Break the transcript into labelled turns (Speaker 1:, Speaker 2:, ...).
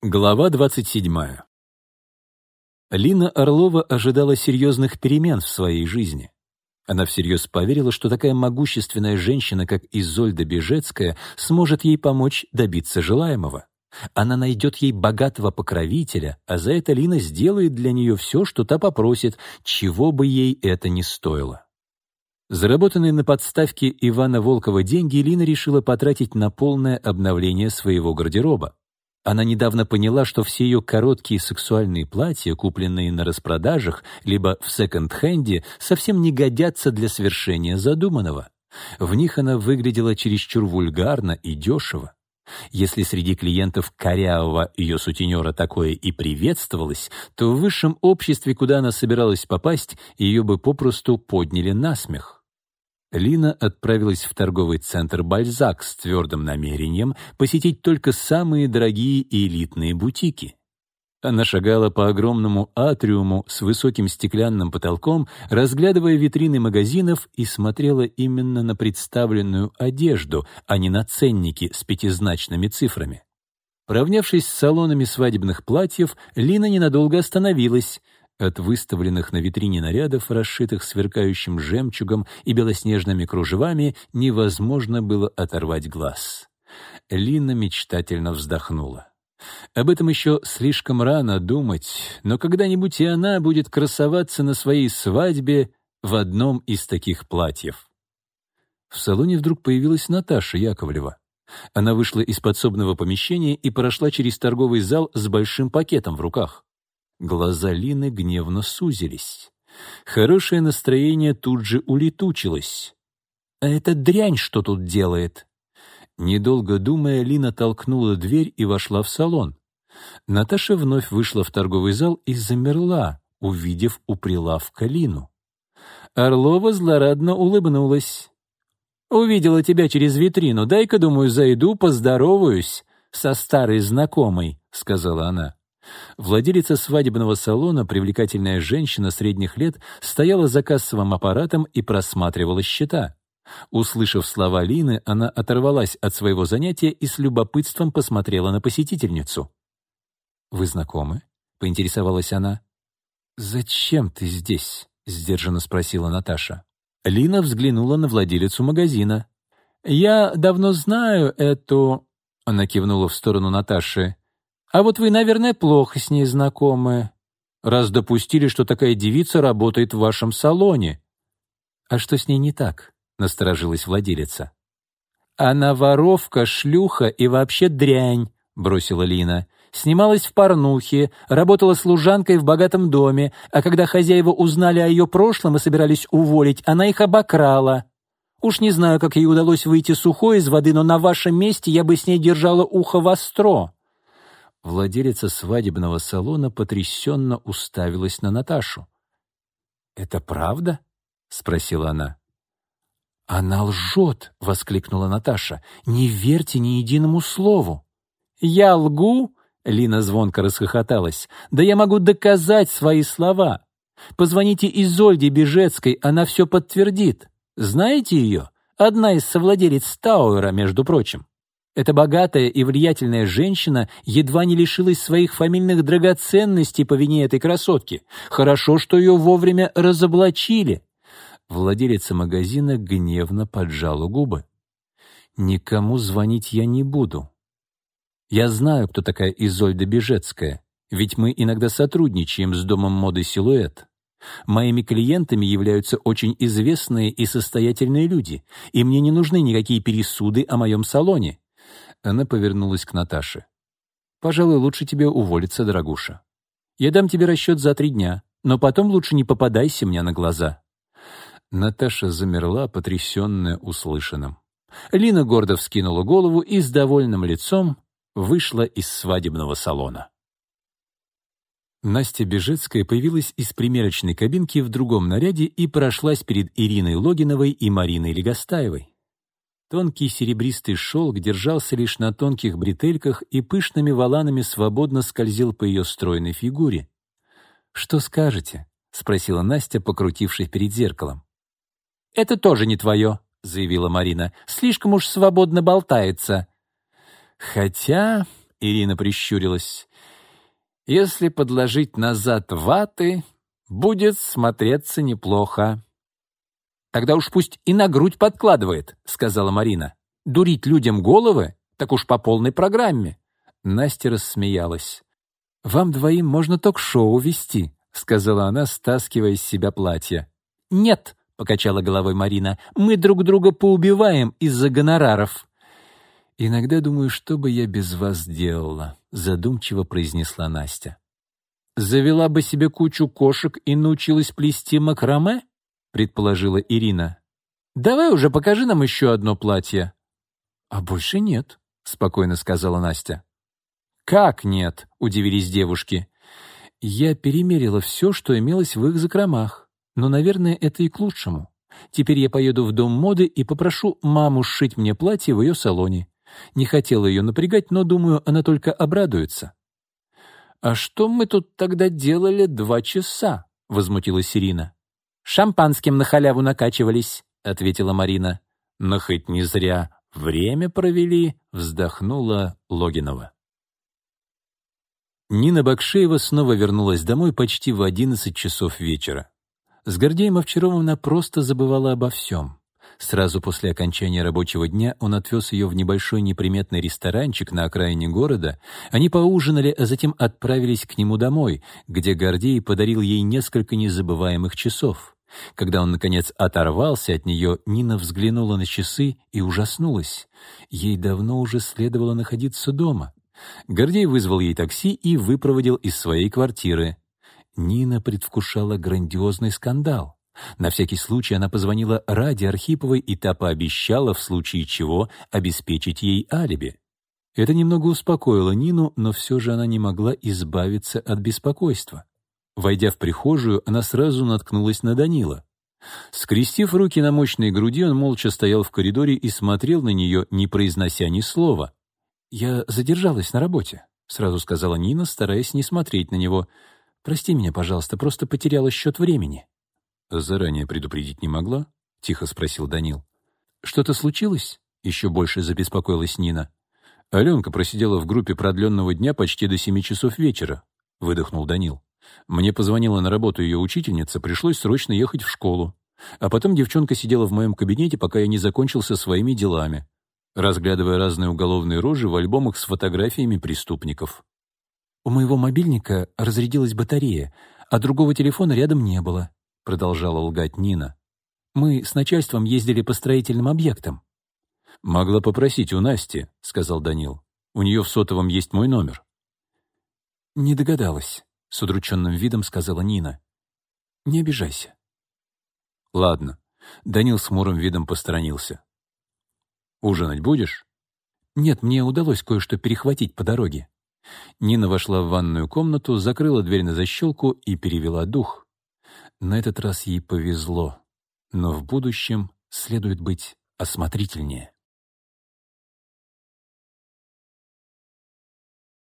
Speaker 1: Глава 27. Лина Орлова ожидала серьезных перемен в своей жизни. Она всерьез поверила, что такая могущественная женщина, как Изольда Бежецкая, сможет ей помочь добиться желаемого. Она найдет ей богатого покровителя, а за это Лина сделает для нее все, что та попросит, чего бы ей это ни стоило. Заработанные на подставке Ивана Волкова деньги Лина решила потратить на полное обновление своего гардероба. Она недавно поняла, что все ее короткие сексуальные платья, купленные на распродажах, либо в секонд-хенде, совсем не годятся для свершения задуманного. В них она выглядела чересчур вульгарно и дешево. Если среди клиентов корявого ее сутенера такое и приветствовалось, то в высшем обществе, куда она собиралась попасть, ее бы попросту подняли на смех. Лина отправилась в торговый центр «Бальзак» с твердым намерением посетить только самые дорогие и элитные бутики. Она шагала по огромному атриуму с высоким стеклянным потолком, разглядывая витрины магазинов и смотрела именно на представленную одежду, а не на ценники с пятизначными цифрами. Поравнявшись с салонами свадебных платьев, Лина ненадолго остановилась — от выставленных на витрине нарядов, расшитых сверкающим жемчугом и белоснежными кружевами, невозможно было оторвать глаз. Лина мечтательно вздохнула. Об этом еще слишком рано думать, но когда-нибудь и она будет красоваться на своей свадьбе в одном из таких платьев. В салоне вдруг появилась Наташа Яковлева. Она вышла из подсобного помещения и прошла через торговый зал с большим пакетом в руках. Глаза Лины гневно сузились. Хорошее настроение тут же улетучилось. «А эта дрянь что тут делает?» Недолго думая, Лина толкнула дверь и вошла в салон. Наташа вновь вышла в торговый зал и замерла, увидев у прилавка Лину. Орлова злорадно улыбнулась. «Увидела тебя через витрину. Дай-ка, думаю, зайду, поздороваюсь со старой знакомой», — сказала она. Владелица свадебного салона, привлекательная женщина средних лет, стояла за кассовым аппаратом и просматривала счета. Услышав слова Лины, она оторвалась от своего занятия и с любопытством посмотрела на посетительницу. «Вы знакомы?» — поинтересовалась она. «Зачем ты здесь?» — сдержанно спросила Наташа. Лина взглянула на владелицу магазина. «Я давно знаю эту...» — она кивнула в сторону Наташи. А вот вы, наверное, плохо с ней знакомы, раз допустили, что такая девица работает в вашем салоне. А что с ней не так? Насторожилась владелица. Она воровка, шлюха и вообще дрянь, бросила Лина. Снималась в порнухе, работала служанкой в богатом доме, а когда хозяева узнали о ее прошлом и собирались уволить, она их обокрала. Уж не знаю, как ей удалось выйти сухой из воды, но на вашем месте я бы с ней держала ухо востро. Владелица свадебного салона потрясенно уставилась на Наташу. «Это правда?» — спросила она. «Она лжет!» — воскликнула Наташа. «Не верьте ни единому слову!» «Я лгу?» — Лина звонко расхохоталась. «Да я могу доказать свои слова! Позвоните Изольде Бежецкой, она все подтвердит. Знаете ее? Одна из совладелец Тауэра, между прочим. Эта богатая и влиятельная женщина едва не лишилась своих фамильных драгоценностей по вине этой красотки. Хорошо, что ее вовремя разоблачили. Владелица магазина гневно поджала губы. «Никому звонить я не буду. Я знаю, кто такая Изольда Бежецкая, ведь мы иногда сотрудничаем с домом моды «Силуэт». Моими клиентами являются очень известные и состоятельные люди, и мне не нужны никакие пересуды о моем салоне. Она повернулась к Наташе. «Пожалуй, лучше тебе уволиться, дорогуша. Я дам тебе расчет за три дня, но потом лучше не попадайся мне на глаза». Наташа замерла, потрясенная услышанным. Лина гордо вскинула голову и с довольным лицом вышла из свадебного салона. Настя Бежецкая появилась из примерочной кабинки в другом наряде и прошлась перед Ириной Логиновой и Мариной Легостаевой. Тонкий серебристый шелк держался лишь на тонких бретельках и пышными воланами свободно скользил по ее стройной фигуре. «Что скажете?» — спросила Настя, покрутившись перед зеркалом. «Это тоже не твое», — заявила Марина. «Слишком уж свободно болтается». «Хотя...» Ирина прищурилась. «Если подложить назад ваты, будет смотреться неплохо». «Тогда уж пусть и на грудь подкладывает», — сказала Марина. «Дурить людям головы? Так уж по полной программе». Настя рассмеялась. «Вам двоим можно ток-шоу вести», — сказала она, стаскивая с себя платье. «Нет», — покачала головой Марина, — «мы друг друга поубиваем из-за гонораров». «Иногда думаю, что бы я без вас делала», — задумчиво произнесла Настя. «Завела бы себе кучу кошек и научилась плести макраме?» — предположила Ирина. «Давай уже покажи нам еще одно платье». «А больше нет», — спокойно сказала Настя. «Как нет?» — удивились девушки. «Я перемерила все, что имелось в их закромах. Но, наверное, это и к лучшему. Теперь я поеду в дом моды и попрошу маму сшить мне платье в ее салоне. Не хотела ее напрягать, но, думаю, она только обрадуется. «А что мы тут тогда делали два часа?» — возмутилась Ирина. «Шампанским на халяву накачивались», — ответила Марина. «Но хоть не зря время провели», — вздохнула Логинова. Нина Бакшеева снова вернулась домой почти в одиннадцать часов вечера. С Гордеем Овчаровым она просто забывала обо всем. Сразу после окончания рабочего дня он отвез ее в небольшой неприметный ресторанчик на окраине города. Они поужинали, а затем отправились к нему домой, где Гордей подарил ей несколько незабываемых часов. Когда он, наконец, оторвался от нее, Нина взглянула на часы и ужаснулась. Ей давно уже следовало находиться дома. Гордей вызвал ей такси и выпроводил из своей квартиры. Нина предвкушала грандиозный скандал. На всякий случай она позвонила Раде Архиповой, и та пообещала, в случае чего, обеспечить ей алиби. Это немного успокоило Нину, но все же она не могла избавиться от беспокойства. Войдя в прихожую, она сразу наткнулась на Данила. Скрестив руки на мощной груди, он молча стоял в коридоре и смотрел на нее, не произнося ни слова. «Я задержалась на работе», — сразу сказала Нина, стараясь не смотреть на него. «Прости меня, пожалуйста, просто потеряла счет времени». «Заранее предупредить не могла?» — тихо спросил Данил. «Что-то случилось?» — еще больше забеспокоилась Нина. «Аленка просидела в группе продленного дня почти до семи часов вечера», — выдохнул Данил. «Мне позвонила на работу ее учительница, пришлось срочно ехать в школу. А потом девчонка сидела в моем кабинете, пока я не закончил со своими делами, разглядывая разные уголовные рожи в альбомах с фотографиями преступников. У моего мобильника разрядилась батарея, а другого телефона рядом не было продолжала лгать Нина. «Мы с начальством ездили по строительным объектам». «Могла попросить у Насти», — сказал Данил. «У нее в сотовом есть мой номер». «Не догадалась», — с удрученным видом сказала Нина. «Не обижайся». «Ладно». Данил с хмурым видом посторонился. «Ужинать будешь?» «Нет, мне удалось кое-что перехватить по дороге». Нина вошла в ванную комнату, закрыла дверь на защелку и перевела дух. На этот раз ей повезло, но в будущем следует быть осмотрительнее.